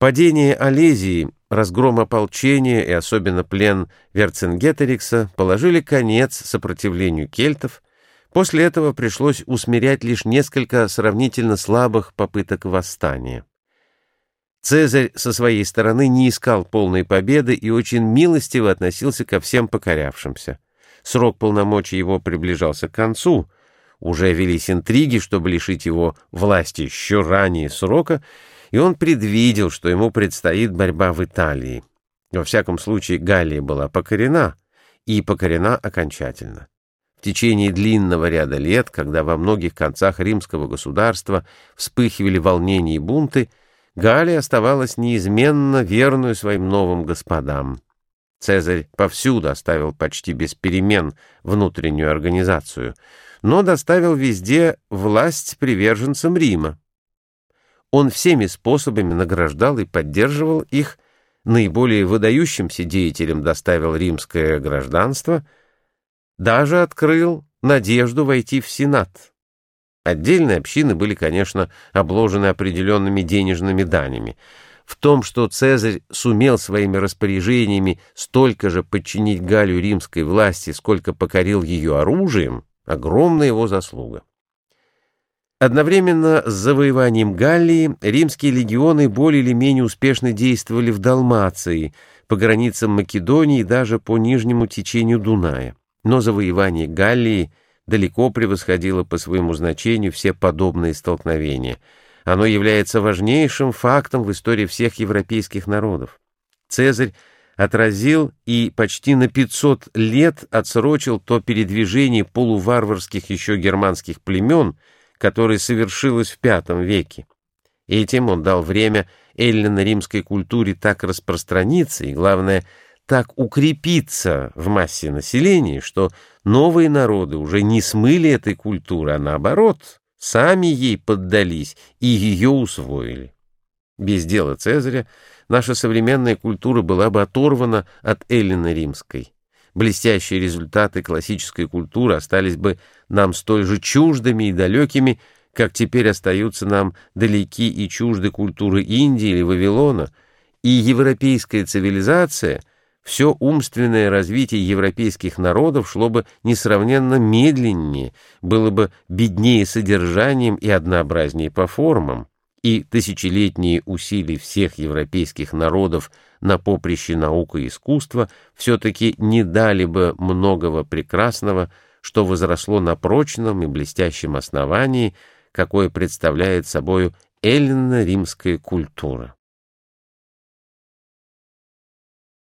Падение Олезии, разгром ополчения и особенно плен Верцингеторикса положили конец сопротивлению кельтов. После этого пришлось усмирять лишь несколько сравнительно слабых попыток восстания. Цезарь со своей стороны не искал полной победы и очень милостиво относился ко всем покорявшимся. Срок полномочий его приближался к концу. Уже велись интриги, чтобы лишить его власти еще ранее срока, и он предвидел, что ему предстоит борьба в Италии. Во всяком случае, Галлия была покорена, и покорена окончательно. В течение длинного ряда лет, когда во многих концах римского государства вспыхивали волнения и бунты, Галия оставалась неизменно верную своим новым господам. Цезарь повсюду оставил почти без перемен внутреннюю организацию, но доставил везде власть приверженцам Рима. Он всеми способами награждал и поддерживал их, наиболее выдающимся деятелям доставил римское гражданство, даже открыл надежду войти в Сенат. Отдельные общины были, конечно, обложены определенными денежными данями. В том, что Цезарь сумел своими распоряжениями столько же подчинить Галлию римской власти, сколько покорил ее оружием, огромная его заслуга. Одновременно с завоеванием Галлии римские легионы более или менее успешно действовали в Далмации, по границам Македонии и даже по нижнему течению Дуная. Но завоевание Галлии далеко превосходило по своему значению все подобные столкновения. Оно является важнейшим фактом в истории всех европейских народов. Цезарь отразил и почти на 500 лет отсрочил то передвижение полуварварских еще германских племен, которое совершилось в V веке. Этим он дал время эллино-римской культуре так распространиться и, главное, так укрепиться в массе населения, что новые народы уже не смыли этой культуры, а наоборот, сами ей поддались и ее усвоили. Без дела Цезаря наша современная культура была бы оторвана от эллино-римской. Блестящие результаты классической культуры остались бы нам столь же чуждыми и далекими, как теперь остаются нам далеки и чужды культуры Индии или Вавилона, и европейская цивилизация — все умственное развитие европейских народов шло бы несравненно медленнее, было бы беднее содержанием и однообразнее по формам, и тысячелетние усилия всех европейских народов на поприще наука и искусства все-таки не дали бы многого прекрасного, что возросло на прочном и блестящем основании, какое представляет собою эллино-римская культура.